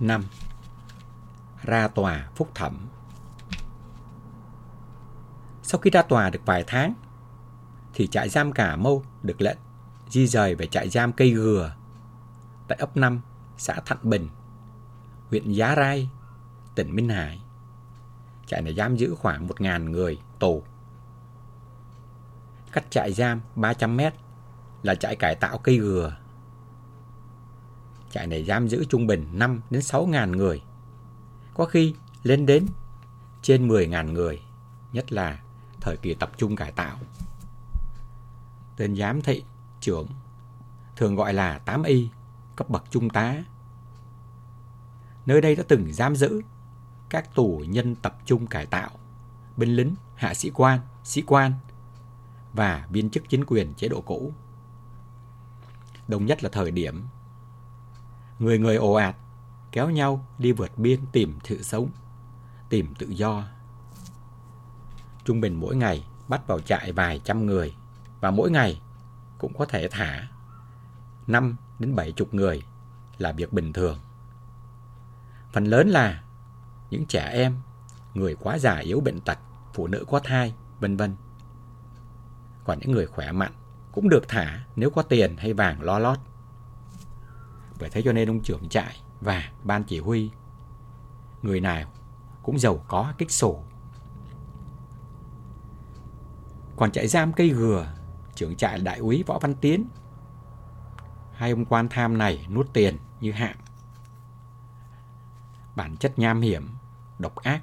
5. Ra tòa phúc thẩm Sau khi ra tòa được vài tháng, thì trại giam Cà Mâu được lệnh di rời về trại giam Cây Gừa tại ấp 5, xã Thạnh Bình, huyện Giá Rai, tỉnh Minh Hải. Trại này giam giữ khoảng 1.000 người tù. Cách trại giam 300 mét là trại cải tạo Cây Gừa. Trại này giam giữ trung bình 5 đến 6 ngàn người. Có khi lên đến trên 10 ngàn người, nhất là thời kỳ tập trung cải tạo. Tên giám thị trưởng thường gọi là 8 y, cấp bậc trung tá. Nơi đây đã từng giam giữ các tù nhân tập trung cải tạo, binh lính, hạ sĩ quan, sĩ quan và viên chức chính quyền chế độ cũ. Đông nhất là thời điểm người người ồ ạt kéo nhau đi vượt biên tìm sự sống, tìm tự do. Trung bình mỗi ngày bắt vào trại vài trăm người và mỗi ngày cũng có thể thả 5 đến 70 người là việc bình thường. Phần lớn là những trẻ em, người quá già yếu bệnh tật, phụ nữ có thai, vân vân. Còn những người khỏe mạnh cũng được thả nếu có tiền hay vàng lo lót. Bởi thế cho nên ông trưởng trại và ban chỉ huy người nào cũng giàu có kích sổ. Còn trại giam cây gừa, trưởng trại đại úy Võ Văn Tiến. Hai ông quan tham này nuốt tiền như hạng. Bản chất nham hiểm, độc ác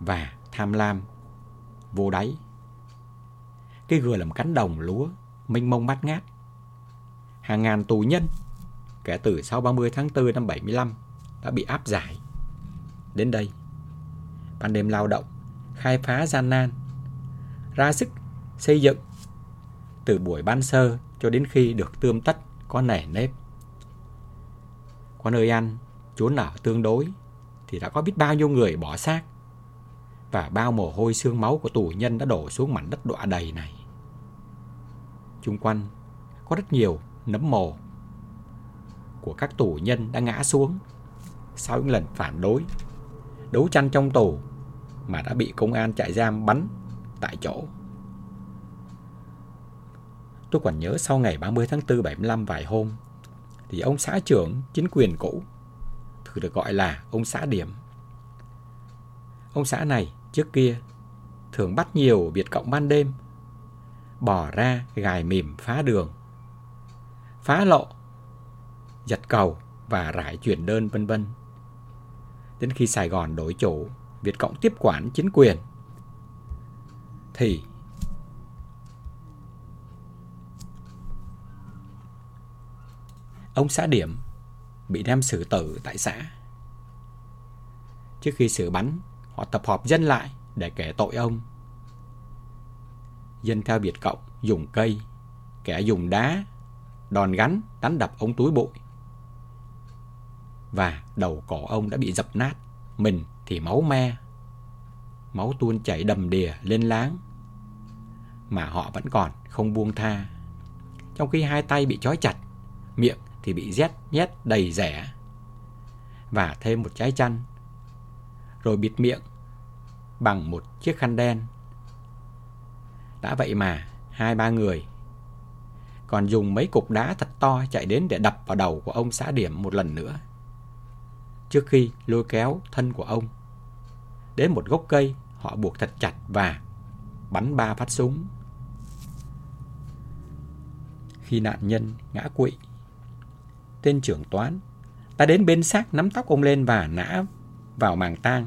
và tham lam vô đáy. Cây gừa làm cánh đồng lúa, mênh mông bát ngát. Hàng ngàn tù nhân kể từ sau 30 tháng 4 năm 75 đã bị áp giải. Đến đây, ban đêm lao động, khai phá gian nan, ra sức xây dựng từ buổi ban sơ cho đến khi được tươm tất có nẻ nếp. Có nơi ăn, chốn ở tương đối thì đã có biết bao nhiêu người bỏ xác và bao mồ hôi xương máu của tù nhân đã đổ xuống mảnh đất đọa đầy này. Trung quanh có rất nhiều nấm mồ của các tù nhân đã ngã xuống sau những lần phản đối, đấu tranh trong tù mà đã bị công an trại giam bắn tại chỗ. Tôi còn nhớ sau ngày 30 tháng 4 75 vài hôm thì ông xã trưởng chính quyền cũ thường được gọi là ông xã điểm. Ông xã này trước kia thường bắt nhiều biệt Cộng ban đêm bỏ ra gài mìm phá đường phá lộ giật cầu và rải chuyển đơn vân vân. Đến khi Sài Gòn đổi chủ, Việt Cộng tiếp quản chính quyền thì ông xã Điểm bị đem xử tử tại xã. Trước khi xử bắn, họ tập họp dân lại để kể tội ông. Dân theo Việt Cộng dùng cây, kẻ dùng đá, đòn gắn đánh đập ông túi bụi và đầu cổ ông đã bị dập nát, mình thì máu me. Máu tuôn chảy đầm đìa lên láng, mà họ vẫn còn không buông tha. Trong khi hai tay bị trói chặt, miệng thì bị rét nhét đầy rẻ và thêm một trái chăn, rồi bịt miệng bằng một chiếc khăn đen. Đã vậy mà, hai ba người còn dùng mấy cục đá thật to chạy đến để đập vào đầu của ông xã điểm một lần nữa trước khi lôi kéo thân của ông. Đến một gốc cây, họ buộc thật chặt và bắn ba phát súng. Khi nạn nhân ngã quỵ, tên trưởng toán ta đến bên xác nắm tóc ông lên và nã vào màng tang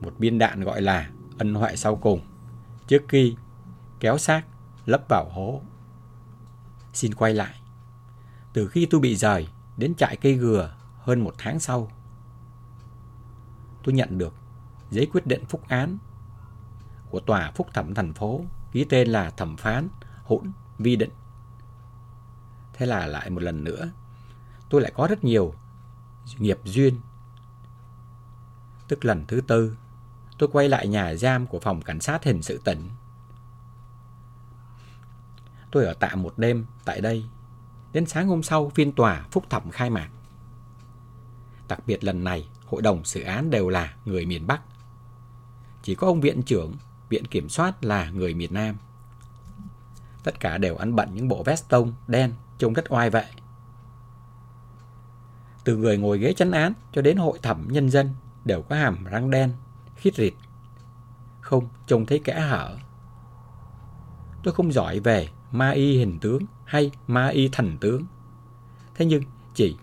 một viên đạn gọi là ân huệ sau cùng trước khi kéo xác lấp vào hố. Xin quay lại. Từ khi tôi bị rời đến trại cây gừa hơn một tháng sau, tôi nhận được giấy quyết định phúc án của tòa phúc thẩm thành phố ký tên là thẩm phán hỗn vi định. Thế là lại một lần nữa, tôi lại có rất nhiều nghiệp duyên. Tức lần thứ tư, tôi quay lại nhà giam của phòng cảnh sát hình sự tỉnh. Tôi ở tạm một đêm tại đây. Đến sáng hôm sau phiên tòa phúc thẩm khai mạc. Đặc biệt lần này, hội đồng xử án đều là người miền Bắc. Chỉ có ông viện trưởng, viện kiểm soát là người miền Nam. Tất cả đều ăn bận những bộ vest tông đen trông rất oai vệ. Từ người ngồi ghế chấn án cho đến hội thẩm nhân dân đều có hàm răng đen, khít rịt. Không trông thấy kẽ hở. Tôi không giỏi về ma y hình tướng hay ma y thần tướng. Thế nhưng chỉ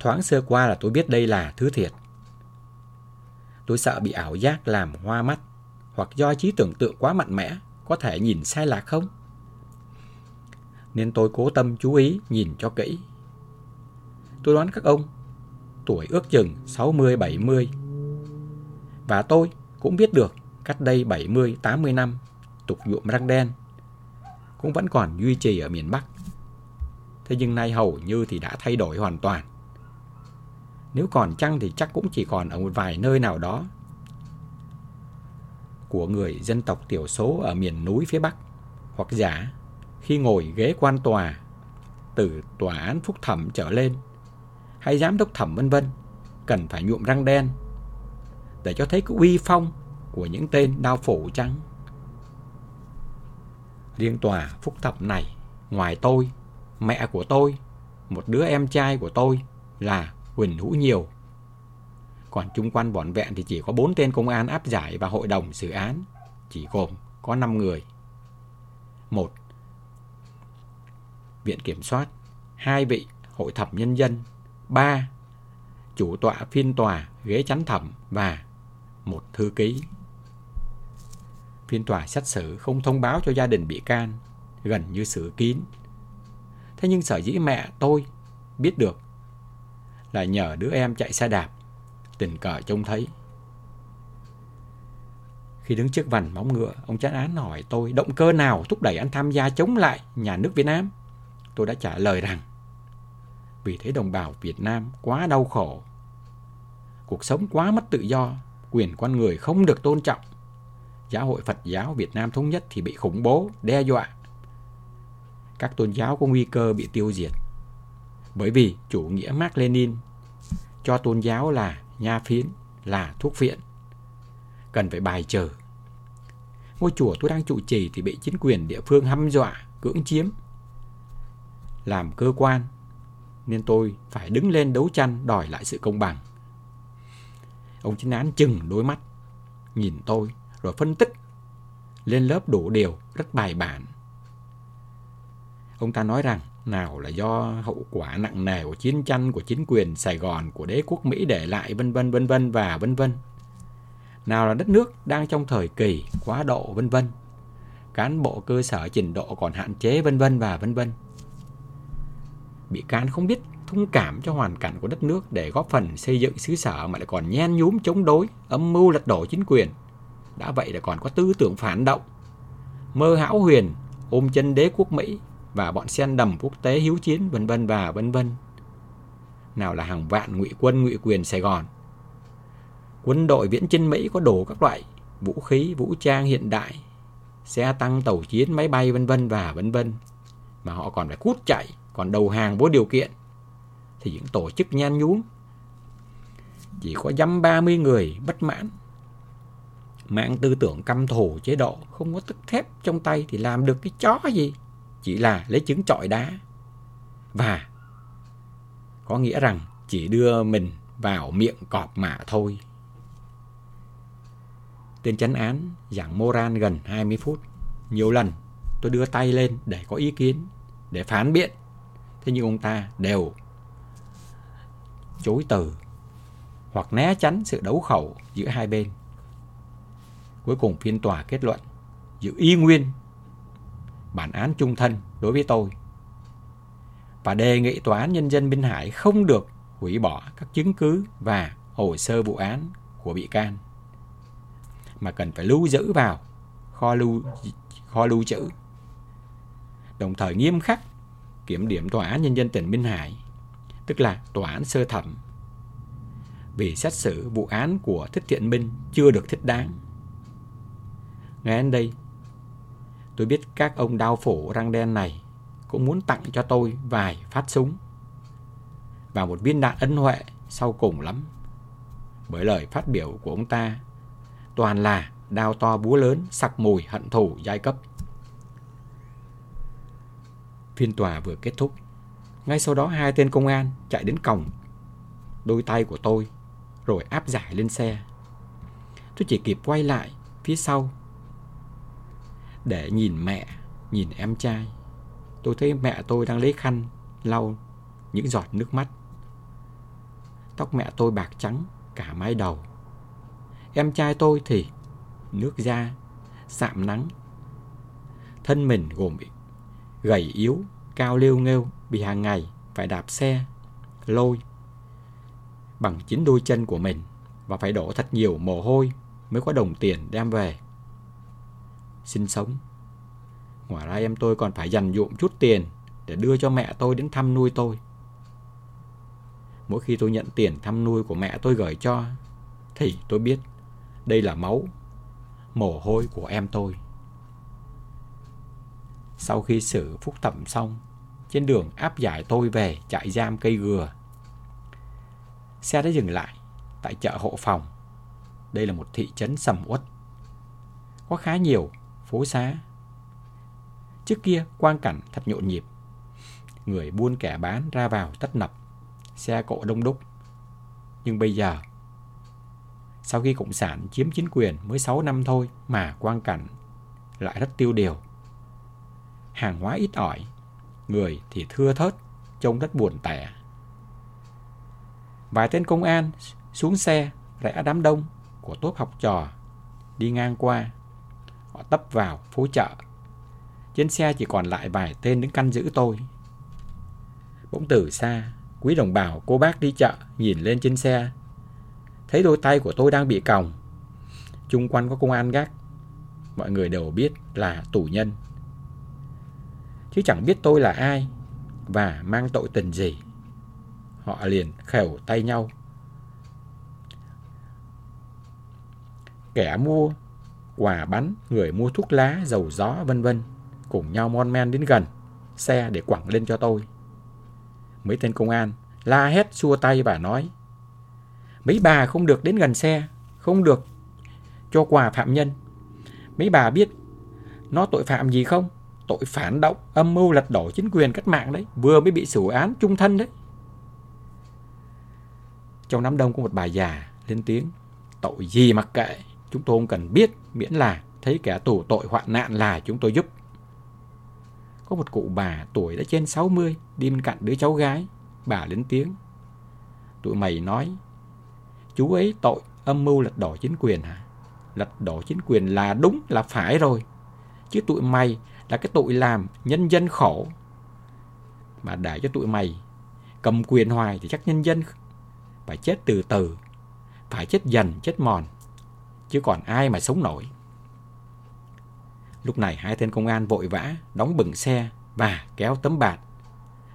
thoáng sơ qua là tôi biết đây là thứ thiệt. Tôi sợ bị ảo giác làm hoa mắt, hoặc do trí tưởng tượng quá mạnh mẽ, có thể nhìn sai lạc không? Nên tôi cố tâm chú ý nhìn cho kỹ. Tôi đoán các ông, tuổi ước chừng 60-70. Và tôi cũng biết được cách đây 70-80 năm, tục nhuộm răng đen cũng vẫn còn duy trì ở miền Bắc. Thế nhưng nay hầu như thì đã thay đổi hoàn toàn. Nếu còn chăng thì chắc cũng chỉ còn ở một vài nơi nào đó của người dân tộc thiểu số ở miền núi phía Bắc hoặc giả khi ngồi ghế quan tòa từ tòa án phúc thẩm trở lên hay giám đốc thẩm vân vân cần phải nhuộm răng đen để cho thấy cái uy phong của những tên đao phủ trắng. Riêng tòa phúc thẩm này, ngoài tôi, mẹ của tôi, một đứa em trai của tôi là Huỳnh Hữu Nhiều. Còn chung quanh bọn vẹn thì chỉ có bốn tên công an áp giải và hội đồng xử án, chỉ gồm có 5 người. một Viện Kiểm soát, hai vị Hội thẩm nhân dân, ba Chủ tọa phiên tòa, ghế chắn thẩm và một thư ký. Phiên tòa xét xử không thông báo cho gia đình bị can, gần như xử kín. Thế nhưng sở dĩ mẹ tôi biết được là nhờ đứa em chạy xe đạp, tình cờ trông thấy. Khi đứng trước vành móng ngựa, ông chán án hỏi tôi động cơ nào thúc đẩy anh tham gia chống lại nhà nước Việt Nam. Tôi đã trả lời rằng vì thế đồng bào Việt Nam quá đau khổ. Cuộc sống quá mất tự do, quyền con người không được tôn trọng. Giáo hội Phật giáo Việt Nam thống nhất thì bị khủng bố, đe dọa. Các tôn giáo có nguy cơ bị tiêu diệt. Bởi vì chủ nghĩa Mark Lenin cho tôn giáo là nha phiến, là thuốc viện. Cần phải bài trừ. Ngôi chùa tôi đang trụ trì thì bị chính quyền địa phương hăm dọa, cưỡng chiếm. Làm cơ quan, nên tôi phải đứng lên đấu tranh đòi lại sự công bằng. Ông chính án chừng đôi mắt, nhìn tôi rồi phân tích lên lớp đủ điều rất bài bản. Ông ta nói rằng nào là do hậu quả nặng nề của chiến tranh của chính quyền Sài Gòn của đế quốc Mỹ để lại vân vân vân vân và vân vân. Nào là đất nước đang trong thời kỳ quá độ vân vân. Cán bộ cơ sở trình độ còn hạn chế vân vân và vân vân. Bị can không biết thông cảm cho hoàn cảnh của đất nước để góp phần xây dựng xứ sở mà lại còn nhen nhúm chống đối, âm mưu lật đổ chính quyền. Đã vậy là còn có tư tưởng phản động, mơ hão huyền, ôm chân đế quốc Mỹ và bọn sen đầm quốc tế hiếu chiến vân vân và vân vân. Nào là hàng vạn ngụy quân ngụy quyền Sài Gòn. Quân đội viễn chinh Mỹ có đủ các loại vũ khí, vũ trang hiện đại, xe tăng, tàu chiến, máy bay vân vân và vân vân mà họ còn phải cút chạy còn đầu hàng vô điều kiện thì những tổ chức nhan nhúm chỉ có dăm ba mươi người bất mãn mang tư tưởng căm thù chế độ không có tức thép trong tay thì làm được cái chó gì chỉ là lấy trứng trọi đá. Và có nghĩa rằng chỉ đưa mình vào miệng cọp mà thôi. Tên chánh án giảng Moran gần 20 phút. Nhiều lần tôi đưa tay lên để có ý kiến, để phán biện. Thế nhưng ông ta đều chối từ hoặc né tránh sự đấu khẩu giữa hai bên. Cuối cùng phiên tòa kết luận giữ y nguyên bản án trung thân đối với tôi và đề nghị tòa án nhân dân Minh Hải không được hủy bỏ các chứng cứ và hồ sơ vụ án của bị can mà cần phải lưu giữ vào kho lưu kho lưu trữ đồng thời nghiêm khắc kiểm điểm Tòa án Nhân dân tỉnh Minh Hải, tức là Tòa án sơ thẩm, vì xét xử vụ án của Thích Thiện Minh chưa được thích đáng. Ngay đến đây, tôi biết các ông đao phủ răng đen này cũng muốn tặng cho tôi vài phát súng và một viên đạn ân huệ sau cùng lắm. Bởi lời phát biểu của ông ta toàn là đao to búa lớn, sặc mùi hận thù giai cấp. Phiên tòa vừa kết thúc. Ngay sau đó hai tên công an chạy đến cổng đôi tay của tôi rồi áp giải lên xe. Tôi chỉ kịp quay lại phía sau để nhìn mẹ, nhìn em trai. Tôi thấy mẹ tôi đang lấy khăn lau những giọt nước mắt. Tóc mẹ tôi bạc trắng cả mái đầu. Em trai tôi thì nước da, sạm nắng. Thân mình gồm gầy yếu, cao liêu nghêu vì hàng ngày phải đạp xe, lôi bằng chính đôi chân của mình và phải đổ thật nhiều mồ hôi mới có đồng tiền đem về. Sinh sống. Ngoài ra em tôi còn phải dành dụm chút tiền để đưa cho mẹ tôi đến thăm nuôi tôi. Mỗi khi tôi nhận tiền thăm nuôi của mẹ tôi gửi cho thì tôi biết đây là máu, mồ hôi của em tôi. Sau khi xử phúc thẩm xong, trên đường áp giải tôi về trại giam cây gừa. Xe đã dừng lại tại chợ hộ phòng. Đây là một thị trấn sầm uất. Có khá nhiều phố xá. Trước kia quang cảnh thật nhộn nhịp. Người buôn kẻ bán ra vào tấp nập. Xe cộ đông đúc. Nhưng bây giờ, sau khi Cộng sản chiếm chính quyền mới 6 năm thôi mà quang cảnh lại rất tiêu điều. Hàng hóa ít ỏi, người thì thưa thớt, trông rất buồn tẻ. Vài tên công an xuống xe rẽ đám đông của tốt học trò đi ngang qua. Họ tấp vào phố chợ. Trên xe chỉ còn lại vài tên đứng canh giữ tôi. Bỗng từ xa, quý đồng bào cô bác đi chợ nhìn lên trên xe. Thấy đôi tay của tôi đang bị còng. Trung quanh có công an gác. Mọi người đều biết là tù nhân. Chứ chẳng biết tôi là ai và mang tội tình gì. Họ liền khều tay nhau. Kẻ mua quà bắn, người mua thuốc lá, dầu gió vân vân cùng nhau mon men đến gần xe để quẳng lên cho tôi. Mấy tên công an la hét xua tay và nói Mấy bà không được đến gần xe, không được cho quà phạm nhân. Mấy bà biết nó tội phạm gì không? Tội phản động, âm mưu lật đổ chính quyền cách mạng đấy, vừa mới bị xử án trung thân đấy. Trong đám đông có một bà già lên tiếng. Tội gì mặc kệ, chúng tôi không cần biết, miễn là thấy kẻ tù tội hoạn nạn là chúng tôi giúp. Có một cụ bà tuổi đã trên 60 đi bên cạnh đứa cháu gái. Bà lên tiếng. Tụi mày nói, chú ấy tội âm mưu lật đổ chính quyền hả? Lật đổ chính quyền là đúng là phải rồi. Chứ tụi mày là cái tội làm nhân dân khổ. Mà để cho tụi mày cầm quyền hoài thì chắc nhân dân phải chết từ từ, phải chết dần, chết mòn, chứ còn ai mà sống nổi. Lúc này hai tên công an vội vã đóng bừng xe và kéo tấm bạt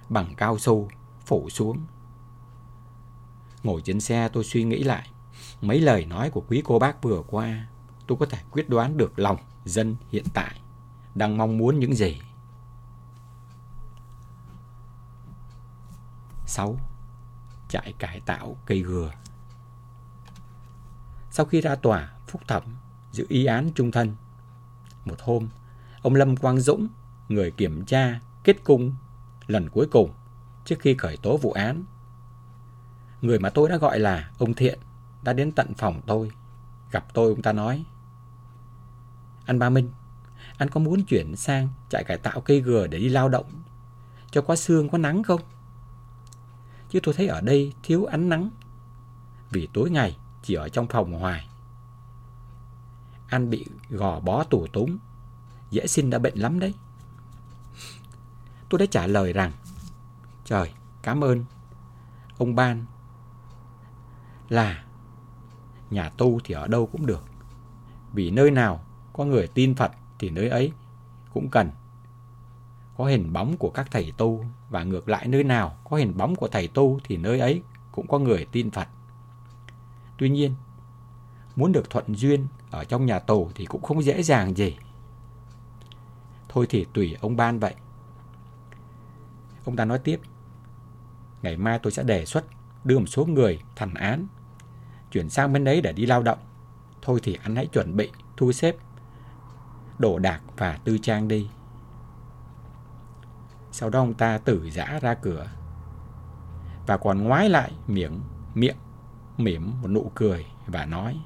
bằng cao su phủ xuống. Ngồi trên xe tôi suy nghĩ lại, mấy lời nói của quý cô bác vừa qua. Tôi có thể quyết đoán được lòng dân hiện tại đang mong muốn những gì. 6 trại cải tạo cây gừa. Sau khi ra tòa phúc thẩm giữ y án trung thân, một hôm, ông Lâm Quang Dũng, người kiểm tra kết cung lần cuối cùng trước khi khởi tố vụ án. Người mà tôi đã gọi là ông Thiện đã đến tận phòng tôi. Gặp tôi ông ta nói Anh Ba Minh, anh có muốn chuyển sang trại cải tạo cây gừa để đi lao động cho có xương có nắng không? chứ tôi thấy ở đây thiếu ánh nắng. Vì tối ngày chỉ ở trong phòng hoài. Anh bị gò bó tủ túng, dễ sinh đã bệnh lắm đấy. Tôi đã trả lời rằng, trời, cảm ơn ông Ban là nhà tu thì ở đâu cũng được. Vì nơi nào có người tin Phật thì nơi ấy cũng cần có hình bóng của các thầy tu và ngược lại nơi nào có hình bóng của thầy tu thì nơi ấy cũng có người tin Phật. Tuy nhiên, muốn được thuận duyên ở trong nhà tù thì cũng không dễ dàng gì. Thôi thì tùy ông ban vậy. Ông ta nói tiếp, ngày mai tôi sẽ đề xuất đưa một số người thành án, chuyển sang bên đấy để đi lao động. Thôi thì anh hãy chuẩn bị, thu xếp, đổ đạc và tư trang đi. Sau đó ông ta tử giã ra cửa và còn ngoái lại miệng miệng mỉm một nụ cười và nói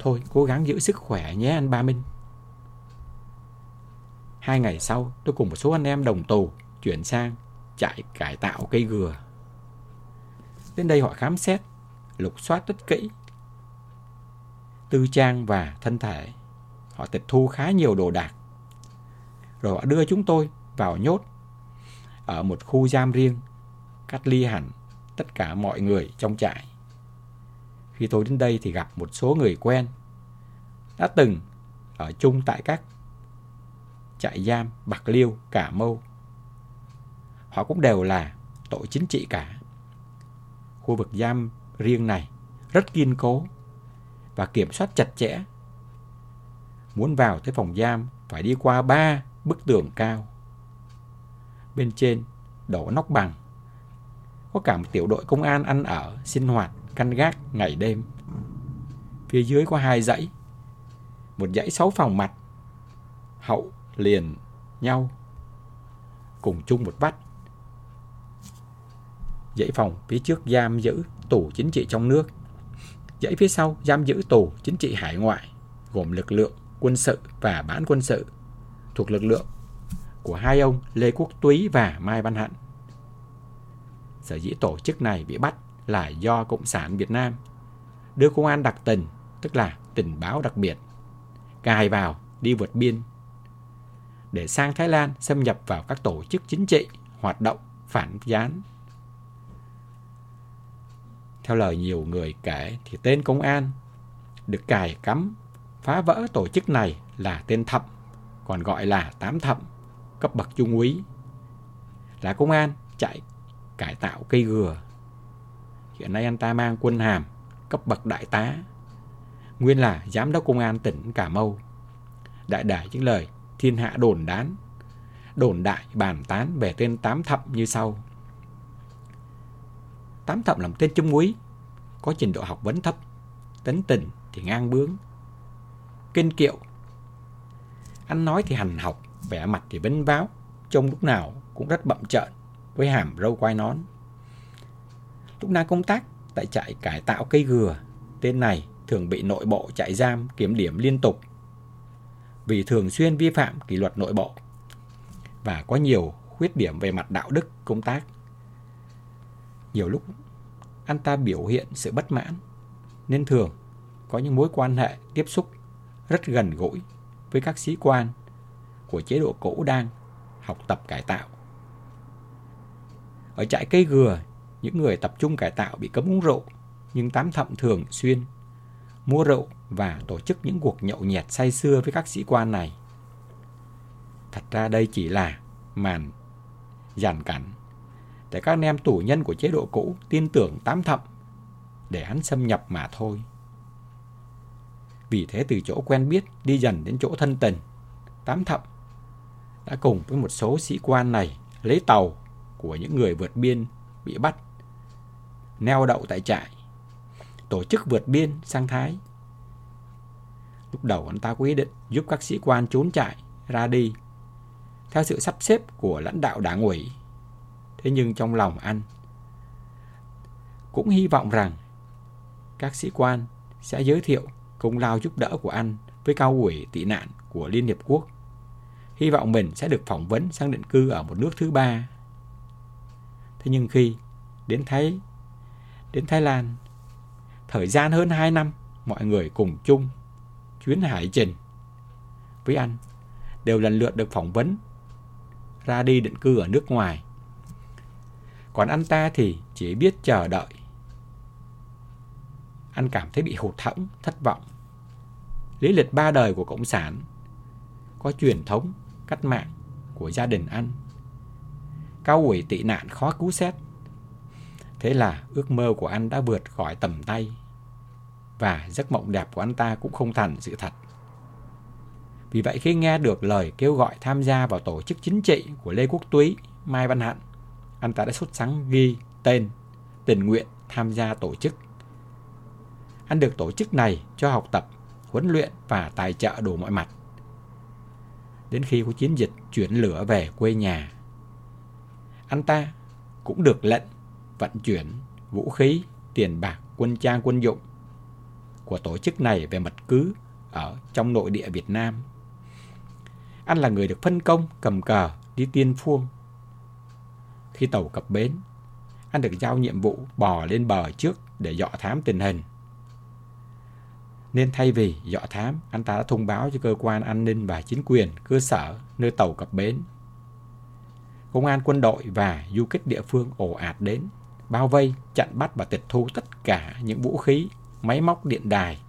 Thôi cố gắng giữ sức khỏe nhé anh Ba Minh. Hai ngày sau tôi cùng một số anh em đồng tù chuyển sang trại cải tạo cây gừa. Đến đây họ khám xét, lục soát rất kỹ tư trang và thân thể. Họ tịch thu khá nhiều đồ đạc. Rồi họ đưa chúng tôi vào nhốt ở một khu giam riêng, cách ly hẳn tất cả mọi người trong trại. Khi tôi đến đây thì gặp một số người quen đã từng ở chung tại các trại giam Bạc Liêu, Cả Mâu. Họ cũng đều là tội chính trị cả. Khu vực giam riêng này rất kiên cố và kiểm soát chặt chẽ. Muốn vào tới phòng giam phải đi qua ba bức tường cao. Bên trên đổ nóc bằng. Có cả một tiểu đội công an ăn ở, sinh hoạt, canh gác ngày đêm. Phía dưới có hai dãy. Một dãy sáu phòng mặt, hậu liền nhau, cùng chung một vách. Dãy phòng phía trước giam giữ tù chính trị trong nước Dãy phía sau giam giữ tù chính trị hải ngoại, gồm lực lượng quân sự và bán quân sự, thuộc lực lượng của hai ông Lê Quốc Túy và Mai Văn Hận. Sở dĩ tổ chức này bị bắt là do Cộng sản Việt Nam đưa công an đặc tình, tức là tình báo đặc biệt, cài vào đi vượt biên để sang Thái Lan xâm nhập vào các tổ chức chính trị hoạt động phản gián theo lời nhiều người kể thì tên công an được cài cắm phá vỡ tổ chức này là tên thậm, còn gọi là tám thậm, cấp bậc trung úy. Là công an chạy cải tạo cây gừa. Hiện nay anh ta mang quân hàm cấp bậc đại tá. Nguyên là giám đốc công an tỉnh Cà Mau. Đại đài những lời thiên hạ đồn đán, đồn đại bàn tán về tên tám thậm như sau. Tám thậm làm tên trung úy, có trình độ học vấn thấp, tính tình thì ngang bướng, kinh kiệu. Anh nói thì hành học, vẻ mặt thì vấn váo, trông lúc nào cũng rất bậm trợn, với hàm râu quai nón. Lúc đang công tác tại trại cải tạo cây gừa, tên này thường bị nội bộ trại giam kiểm điểm liên tục vì thường xuyên vi phạm kỷ luật nội bộ và có nhiều khuyết điểm về mặt đạo đức công tác. Nhiều lúc anh ta biểu hiện sự bất mãn, nên thường có những mối quan hệ tiếp xúc rất gần gũi với các sĩ quan của chế độ cũ đang học tập cải tạo. Ở trại cây gừa, những người tập trung cải tạo bị cấm uống rượu, nhưng tám thậm thường xuyên mua rượu và tổ chức những cuộc nhậu nhẹt say sưa với các sĩ quan này. Thật ra đây chỉ là màn giàn cảnh để các anh em tù nhân của chế độ cũ tin tưởng tám thậm để hắn xâm nhập mà thôi. Vì thế từ chỗ quen biết đi dần đến chỗ thân tình, tám thậm đã cùng với một số sĩ quan này lấy tàu của những người vượt biên bị bắt, neo đậu tại trại, tổ chức vượt biên sang Thái. Lúc đầu anh ta có ý định giúp các sĩ quan trốn trại ra đi theo sự sắp xếp của lãnh đạo đảng ủy Thế nhưng trong lòng anh cũng hy vọng rằng các sĩ quan sẽ giới thiệu công lao giúp đỡ của anh với cao ủy tị nạn của Liên Hiệp Quốc. Hy vọng mình sẽ được phỏng vấn sang định cư ở một nước thứ ba. Thế nhưng khi đến thấy đến Thái Lan, thời gian hơn 2 năm, mọi người cùng chung chuyến hải trình với anh đều lần lượt được phỏng vấn ra đi định cư ở nước ngoài còn anh ta thì chỉ biết chờ đợi. Anh cảm thấy bị hụt hẫng, thất vọng. Lý lịch ba đời của Cộng sản có truyền thống cách mạng của gia đình anh. Cao ủy tị nạn khó cứu xét. Thế là ước mơ của anh đã vượt khỏi tầm tay và giấc mộng đẹp của anh ta cũng không thành sự thật. Vì vậy khi nghe được lời kêu gọi tham gia vào tổ chức chính trị của Lê Quốc Túy, Mai Văn Hạnh, anh ta đã xuất sắng ghi tên tình nguyện tham gia tổ chức. Anh được tổ chức này cho học tập, huấn luyện và tài trợ đủ mọi mặt. Đến khi có chiến dịch chuyển lửa về quê nhà, anh ta cũng được lệnh vận chuyển vũ khí, tiền bạc, quân trang quân dụng của tổ chức này về mật cứ ở trong nội địa Việt Nam. Anh là người được phân công cầm cờ đi tiên phuông. Khi tàu cập bến, anh được giao nhiệm vụ bò lên bờ trước để dọ thám tình hình. Nên thay vì dọ thám, anh ta đã thông báo cho cơ quan an ninh và chính quyền cơ sở nơi tàu cập bến. Công an quân đội và du kích địa phương ồ ạt đến, bao vây, chặn bắt và tịch thu tất cả những vũ khí, máy móc điện đài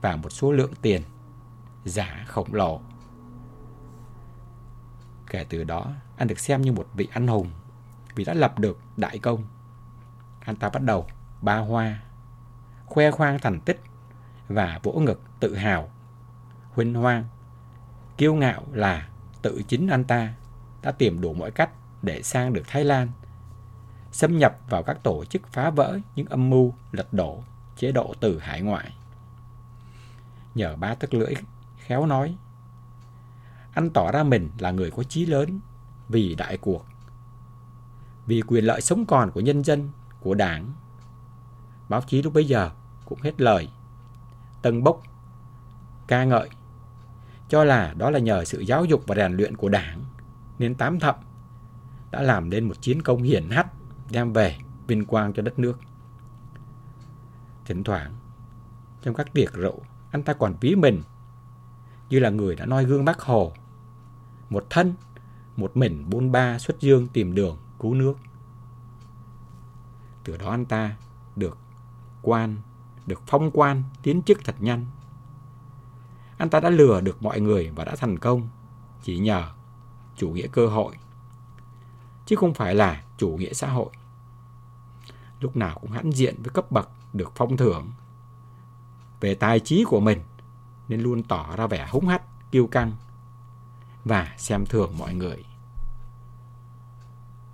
và một số lượng tiền giả khổng lồ. Kể từ đó, anh được xem như một vị anh hùng vì đã lập được đại công. Anh ta bắt đầu ba hoa, khoe khoang thành tích và vỗ ngực tự hào, huynh hoang, kiêu ngạo là tự chính anh ta đã tìm đủ mọi cách để sang được Thái Lan, xâm nhập vào các tổ chức phá vỡ những âm mưu lật đổ chế độ từ hải ngoại. Nhờ ba tức lưỡi khéo nói, anh tỏ ra mình là người có chí lớn vì đại cuộc, vì quyền lợi sống còn của nhân dân, của đảng. Báo chí lúc bấy giờ cũng hết lời, tân bốc, ca ngợi, cho là đó là nhờ sự giáo dục và rèn luyện của đảng nên tám thậm đã làm nên một chiến công hiển hách đem về vinh quang cho đất nước. Thỉnh thoảng, trong các tiệc rượu, anh ta còn ví mình như là người đã noi gương bác Hồ. Một thân, một mình buôn ba xuất dương tìm đường cứu nước. Từ đó anh ta được quan, được phong quan, tiến chức thật nhanh. Anh ta đã lừa được mọi người và đã thành công chỉ nhờ chủ nghĩa cơ hội, chứ không phải là chủ nghĩa xã hội. Lúc nào cũng hãnh diện với cấp bậc được phong thưởng. Về tài trí của mình nên luôn tỏ ra vẻ húng hách, kiêu căng và xem thường mọi người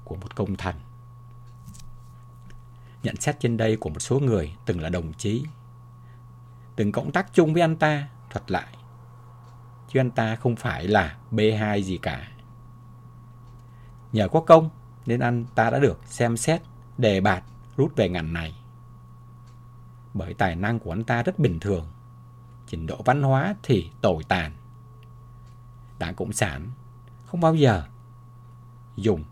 của một công thần. Nhận xét trên đây của một số người từng là đồng chí, từng cộng tác chung với anh ta thuật lại. Chứ anh ta không phải là B2 gì cả. Nhờ có công nên anh ta đã được xem xét, đề bạt, rút về ngành này. Bởi tài năng của anh ta rất bình thường, trình độ văn hóa thì tồi tàn. Đảng Cộng sản không bao giờ dùng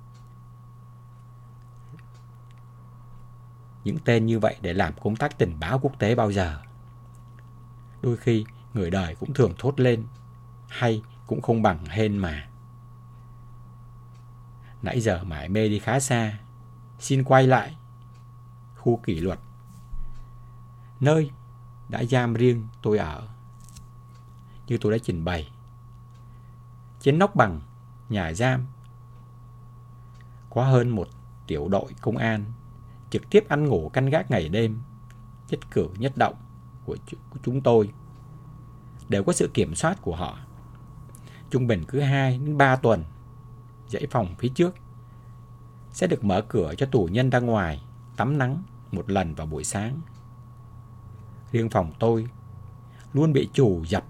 những tên như vậy để làm công tác tình báo quốc tế bao giờ. Đôi khi người đời cũng thường thốt lên hay cũng không bằng hên mà. Nãy giờ mải mê đi khá xa. Xin quay lại. Khu kỷ luật. Nơi đã giam riêng tôi ở. Như tôi đã trình bày. Trên nóc bằng nhà giam có hơn một tiểu đội công an trực tiếp ăn ngủ canh gác ngày đêm, nhất cử nhất động của chúng tôi đều có sự kiểm soát của họ. Trung bình cứ 2 đến 3 tuần dãy phòng phía trước sẽ được mở cửa cho tù nhân ra ngoài tắm nắng một lần vào buổi sáng. Riêng phòng tôi luôn bị chủ dập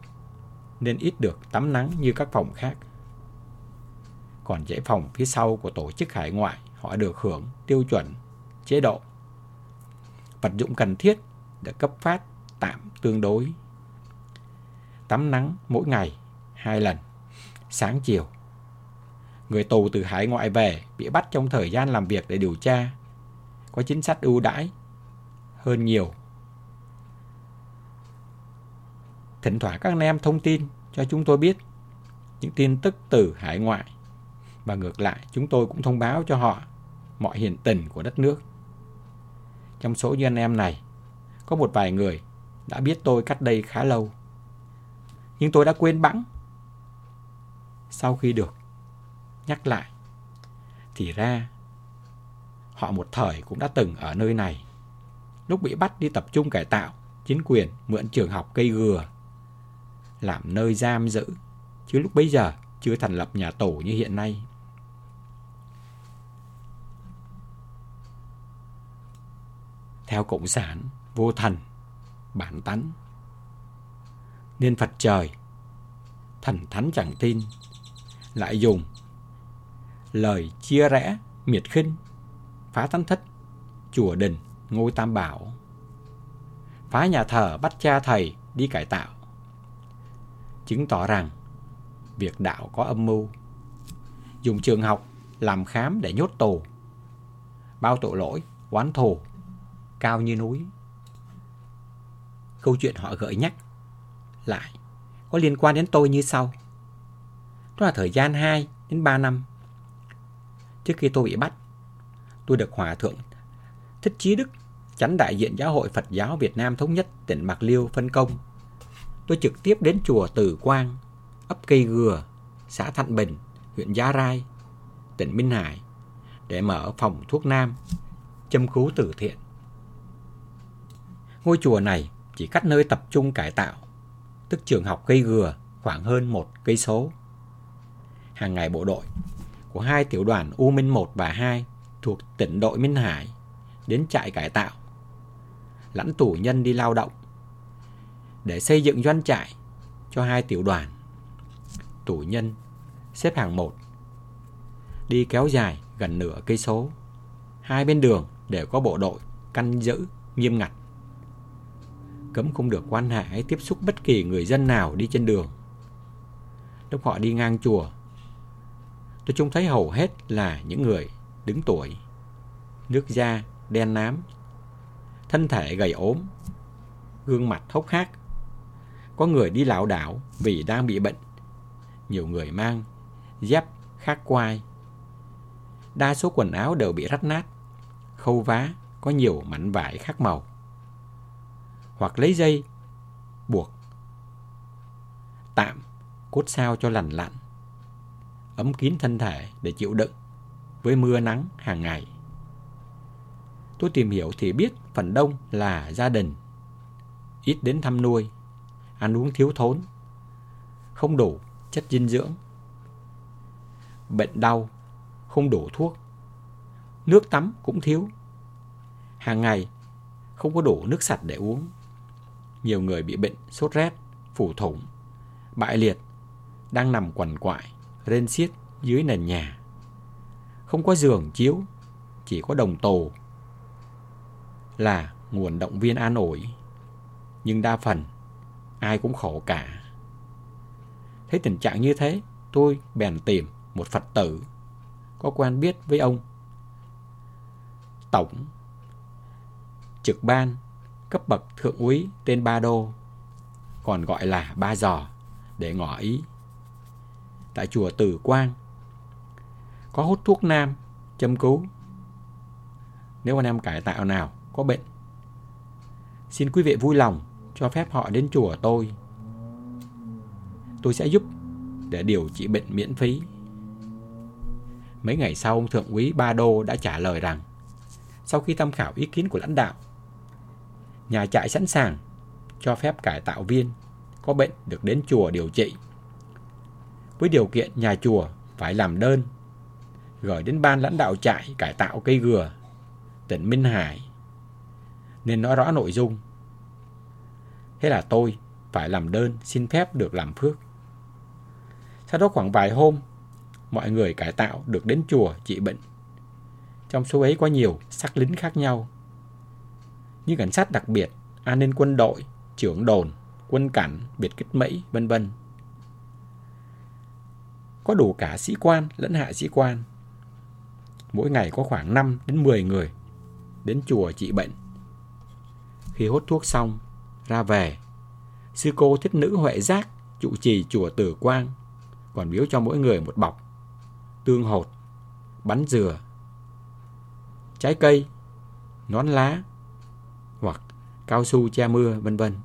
nên ít được tắm nắng như các phòng khác. Còn dãy phòng phía sau của tổ chức hải ngoại họ được hưởng tiêu chuẩn, chế độ. Vật dụng cần thiết được cấp phát tạm tương đối. Tắm nắng mỗi ngày hai lần, sáng chiều người tù từ hải ngoại về bị bắt trong thời gian làm việc để điều tra, có chính sách ưu đãi hơn nhiều. Thỉnh thoảng các anh em thông tin cho chúng tôi biết những tin tức từ hải ngoại và ngược lại chúng tôi cũng thông báo cho họ mọi hiện tình của đất nước. Trong số những anh em này, có một vài người đã biết tôi cách đây khá lâu. Nhưng tôi đã quên bẵng. Sau khi được nhắc lại. Thì ra, họ một thời cũng đã từng ở nơi này. Lúc bị bắt đi tập trung cải tạo, chính quyền mượn trường học cây gừa, làm nơi giam giữ, chứ lúc bấy giờ chưa thành lập nhà tù như hiện nay. theo cộng sản, vô thần, bản tánh. Nên Phật trời, thần thánh chẳng tin, lại dùng lời chia rẽ, miệt khinh, phá thánh thất, chùa đình, ngôi tam bảo, phá nhà thờ bắt cha thầy đi cải tạo, chứng tỏ rằng việc đạo có âm mưu, dùng trường học làm khám để nhốt tù, bao tội lỗi, oán thù, cao như núi. Câu chuyện họ gợi nhắc lại có liên quan đến tôi như sau. Đó là thời gian 2 đến 3 năm. Trước khi tôi bị bắt, tôi được Hòa Thượng Thích Chí Đức, chánh đại diện Giáo hội Phật giáo Việt Nam Thống nhất tỉnh Bạc Liêu phân công. Tôi trực tiếp đến chùa Từ Quang, ấp Cây Gừa, xã Thạnh Bình, huyện Gia Rai, tỉnh Minh Hải để mở phòng thuốc nam, châm cứu từ thiện. Ngôi chùa này chỉ cách nơi tập trung cải tạo, tức trường học cây gừa khoảng hơn một cây số. Hàng ngày bộ đội của hai tiểu đoàn U Minh 1 và 2 thuộc tỉnh đội Minh Hải đến trại cải tạo, lãnh tù nhân đi lao động để xây dựng doanh trại cho hai tiểu đoàn. Tù nhân xếp hàng một đi kéo dài gần nửa cây số. Hai bên đường đều có bộ đội canh giữ nghiêm ngặt. Cấm không được quan hệ hay tiếp xúc bất kỳ người dân nào đi trên đường. Lúc họ đi ngang chùa, tôi trông thấy hầu hết là những người đứng tuổi, nước da đen nám, thân thể gầy ốm, gương mặt hốc hác. Có người đi lảo đảo vì đang bị bệnh. Nhiều người mang dép khác quai Đa số quần áo đều bị rách nát, khâu vá có nhiều mảnh vải khác màu. Hoặc lấy dây buộc tạm cốt sao cho lành lặn, ấm kín thân thể để chịu đựng với mưa nắng hàng ngày. Tôi tìm hiểu thì biết phần đông là gia đình, ít đến thăm nuôi, ăn uống thiếu thốn, không đủ chất dinh dưỡng, bệnh đau không đủ thuốc. Nước tắm cũng thiếu. Hàng ngày không có đủ nước sạch để uống. Nhiều người bị bệnh sốt rét, phủ thủng, bại liệt, đang nằm quằn quại, rên xiết dưới nền nhà. Không có giường chiếu, chỉ có đồng tù là nguồn động viên an ủi. Nhưng đa phần ai cũng khổ cả. Thấy tình trạng như thế, tôi bèn tìm một Phật tử có quen biết với ông. Tổng trực ban cấp bậc thượng úy tên Ba Đô, còn gọi là Ba Giò để ngỏ ý. Tại chùa Tử Quang có hút thuốc nam châm cứu. Nếu anh em cải tạo nào có bệnh, xin quý vị vui lòng cho phép họ đến chùa tôi. Tôi sẽ giúp để điều trị bệnh miễn phí. Mấy ngày sau, ông Thượng úy Ba Đô đã trả lời rằng sau khi tham khảo ý kiến của lãnh đạo, nhà trại sẵn sàng cho phép cải tạo viên có bệnh được đến chùa điều trị. Với điều kiện nhà chùa phải làm đơn gửi đến ban lãnh đạo trại cải tạo cây gừa tỉnh Minh Hải nên nói rõ nội dung. Thế là tôi phải làm đơn xin phép được làm phước. Sau đó khoảng vài hôm, mọi người cải tạo được đến chùa trị bệnh. Trong số ấy có nhiều sắc lính khác nhau, như cảnh sát đặc biệt, an ninh quân đội, trưởng đồn, quân cảnh, biệt kích Mỹ, vân vân. Có đủ cả sĩ quan lẫn hạ sĩ quan. Mỗi ngày có khoảng 5 đến 10 người đến chùa trị bệnh. Khi hốt thuốc xong, ra về, sư cô thích nữ Huệ Giác trụ trì chùa Tử Quang còn biếu cho mỗi người một bọc tương hột, bánh dừa, trái cây, nón lá hoặc cao su che mưa vân vân.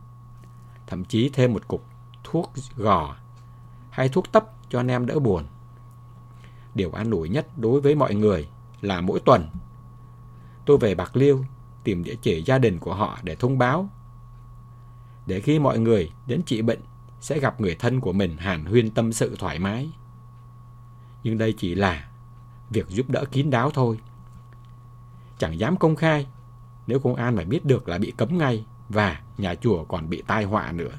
Thậm chí thêm một cục thuốc gò hay thuốc tấp cho anh em đỡ buồn. Điều an ủi nhất đối với mọi người là mỗi tuần tôi về Bạc Liêu tìm địa chỉ gia đình của họ để thông báo. Để khi mọi người đến trị bệnh sẽ gặp người thân của mình hàn huyên tâm sự thoải mái nhưng đây chỉ là việc giúp đỡ kín đáo thôi. Chẳng dám công khai nếu công an mà biết được là bị cấm ngay và nhà chùa còn bị tai họa nữa.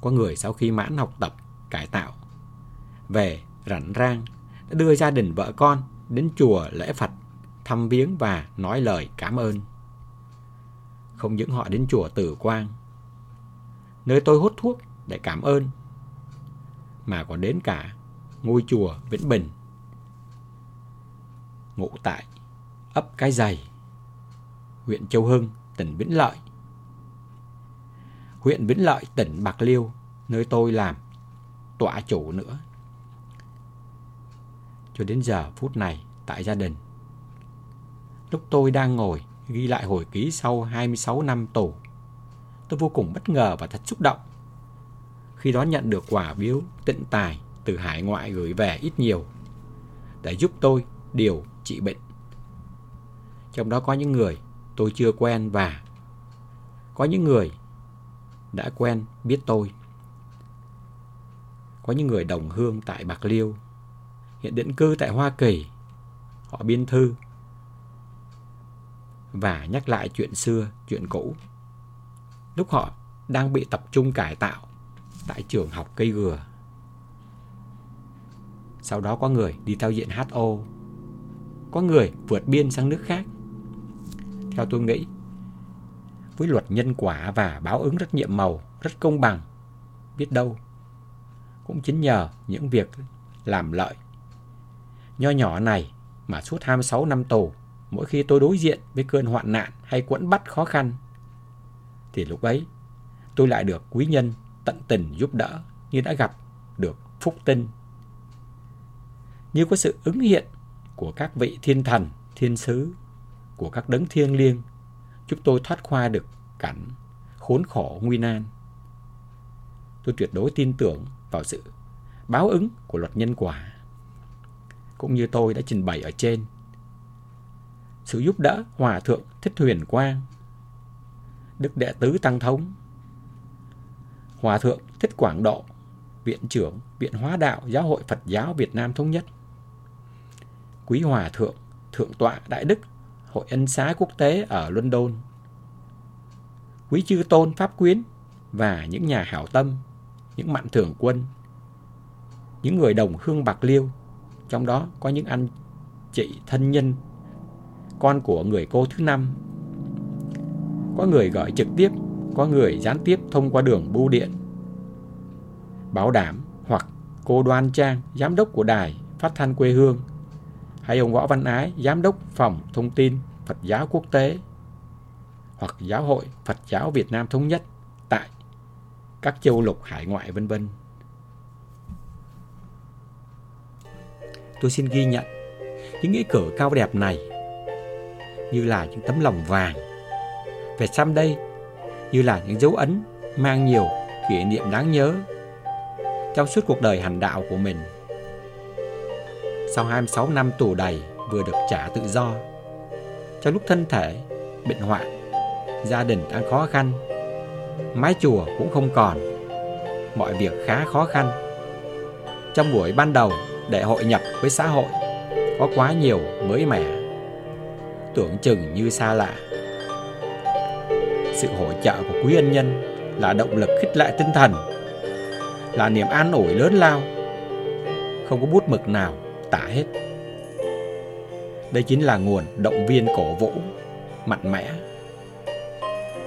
Có người sau khi mãn học tập, cải tạo, về rảnh rang đã đưa gia đình vợ con đến chùa lễ Phật, thăm viếng và nói lời cảm ơn. Không những họ đến chùa Tử Quang, nơi tôi hút thuốc để cảm ơn, mà còn đến cả ngôi chùa Vĩnh Bình, ngụ tại ấp Cái Giày, huyện Châu Hưng, tỉnh Vĩnh Lợi. Huyện Vĩnh Lợi, tỉnh Bạc Liêu, nơi tôi làm tọa chủ nữa. Cho đến giờ phút này tại gia đình. Lúc tôi đang ngồi ghi lại hồi ký sau 26 năm tù, tôi vô cùng bất ngờ và thật xúc động. Khi đó nhận được quả biếu tịnh tài từ hải ngoại gửi về ít nhiều để giúp tôi điều trị bệnh. Trong đó có những người tôi chưa quen và có những người đã quen biết tôi. Có những người đồng hương tại Bạc Liêu, hiện định cư tại Hoa Kỳ. Họ biên thư và nhắc lại chuyện xưa, chuyện cũ. Lúc họ đang bị tập trung cải tạo tại trường học cây gừa. Sau đó có người đi theo diện HO, có người vượt biên sang nước khác. Theo tôi nghĩ, với luật nhân quả và báo ứng rất nhiệm màu, rất công bằng, biết đâu cũng chính nhờ những việc làm lợi. Nho nhỏ này mà suốt 26 năm tù, mỗi khi tôi đối diện với cơn hoạn nạn hay quẫn bắt khó khăn, thì lúc ấy tôi lại được quý nhân tận tình giúp đỡ như đã gặp được phúc tinh. Như có sự ứng hiện của các vị thiên thần, thiên sứ, của các đấng thiêng liêng, giúp tôi thoát qua được cảnh khốn khổ nguy nan. Tôi tuyệt đối tin tưởng vào sự báo ứng của luật nhân quả. Cũng như tôi đã trình bày ở trên. Sự giúp đỡ Hòa Thượng Thích Huyền Quang, Đức Đệ Tứ Tăng Thống, Hòa Thượng Thích Quảng Độ, Viện trưởng Viện Hóa Đạo Giáo hội Phật giáo Việt Nam Thống Nhất, Quý Hòa Thượng Thượng tọa Đại Đức Hội Ân xá Quốc tế ở London, Quý Chư Tôn Pháp Quyến và những nhà hảo tâm, những mạnh thường quân, những người đồng hương Bạc Liêu, trong đó có những anh chị thân nhân, con của người cô thứ năm. Có người gọi trực tiếp, có người gián tiếp thông qua đường bưu điện. Bảo đảm hoặc cô Đoan Trang, giám đốc của đài phát thanh quê hương, hay ông Võ Văn Ái, giám đốc phòng thông tin Phật giáo quốc tế hoặc Giáo hội Phật giáo Việt Nam thống nhất tại các châu lục hải ngoại vân vân. Tôi xin ghi nhận những nghĩa cử cao đẹp này như là những tấm lòng vàng. Về xăm đây như là những dấu ấn mang nhiều kỷ niệm đáng nhớ trong suốt cuộc đời hành đạo của mình. Sau 26 năm tù đầy vừa được trả tự do, trong lúc thân thể bệnh hoạn, gia đình đang khó khăn, mái chùa cũng không còn, mọi việc khá khó khăn. Trong buổi ban đầu để hội nhập với xã hội có quá nhiều mới mẻ, tưởng chừng như xa lạ. Sự hỗ trợ của quý ân nhân là động lực khích lệ tinh thần, là niềm an ủi lớn lao, không có bút mực nào tả hết. Đây chính là nguồn động viên cổ vũ mạnh mẽ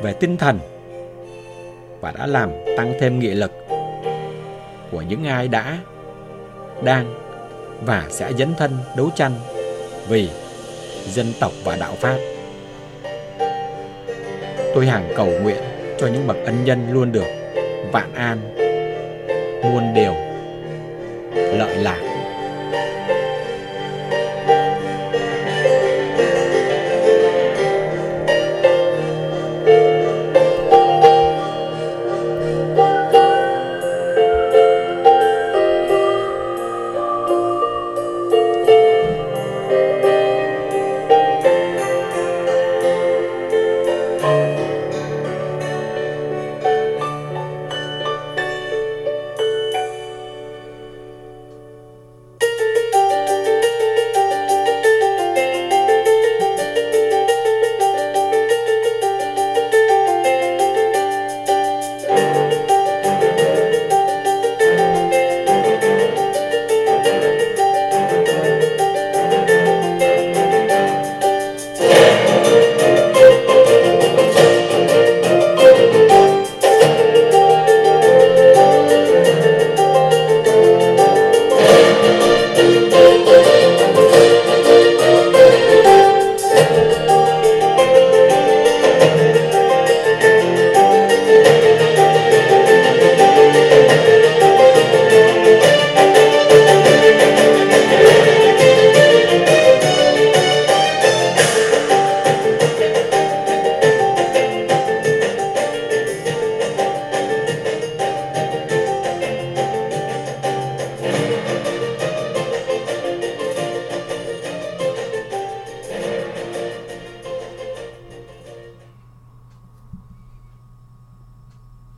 về tinh thần và đã làm tăng thêm nghị lực của những ai đã, đang và sẽ dấn thân đấu tranh vì dân tộc và đạo Pháp. Tôi hằng cầu nguyện cho những bậc ân nhân luôn được vạn an, muôn điều, lợi lạc.